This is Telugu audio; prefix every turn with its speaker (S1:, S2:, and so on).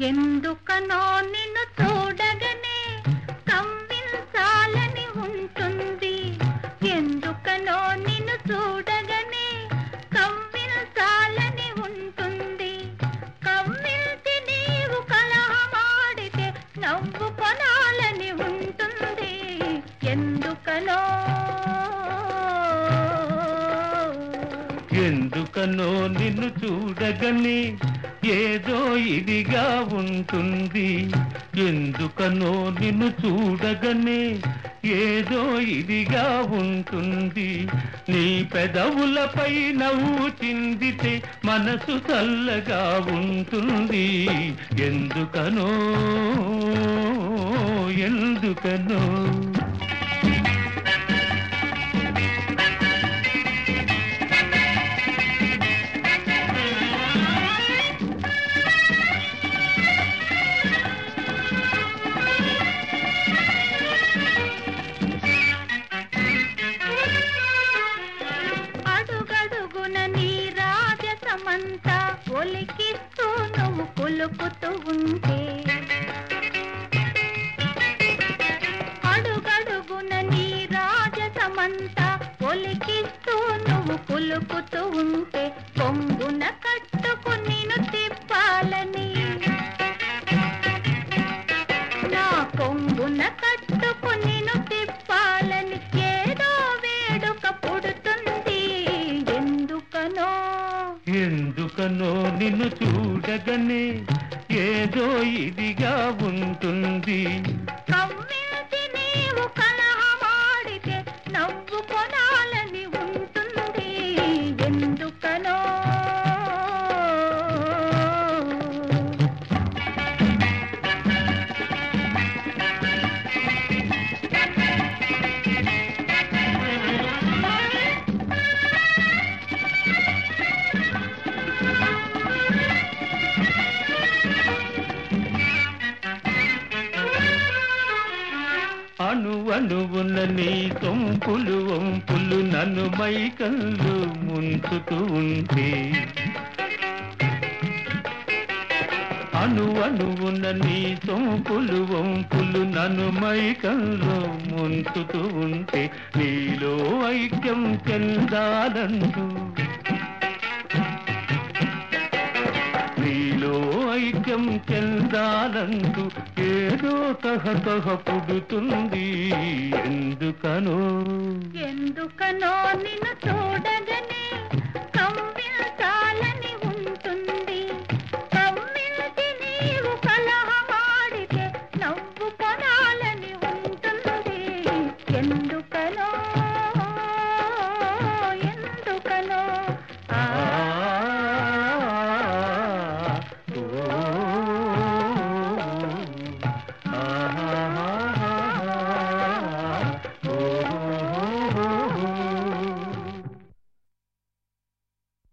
S1: ఎందుకనో నిన్ను చూడగనే కమ్మించాలని ఉంటుంది. ఎందుకనో నిన్ను చూడగనే కమ్మించాలని ఉంటుంది. కమ్మించి నీవు కలహమాడితే నవ్వు కొనాలని ఉంటుంది. ఎందుకనో?
S2: ఎందుకనో నిన్ను చూడగనే ఏదో ఇదిగా ఉంటుంది. ఎందుకనో నిన్ను చూడగనే ఏదో ఇదిగా ఉంటుంది. నీ పెదవులపై నవ్వు చిందితే మనసు చల్లగా ఉంటుంది. ఎందుకనో ఎందుకనో.
S1: రాజసమంతా ఒలికిస్తూ నువ్వు కొలుకుతూ ఉంటే. అడుగడుగున నీ రాజసమంతా ఒలికిస్తూ నువ్వు కొలుకుతూ ఉంటే. పొంగున కట్టుకుని నిన్ను
S2: చూడగనే ఏదో ఇదిగా ఉంటుంది. అణు అణువున నీ సొంపులు వంపులు నన్ను మైకల్లు ముంచుతూ ఉంటే. అణు అణువున నీ సొంపులు వంపులు నన్ను మైకల్లో ముంచుతూ ఉంటే. నీలో ఐక్యం చెందాలంటూ ఐక్యం చెందాలంటూ ఏదో తహతహ పుడుతుంది. ఎందుకనో?
S1: ఎందుకనో నిన్ను చూడ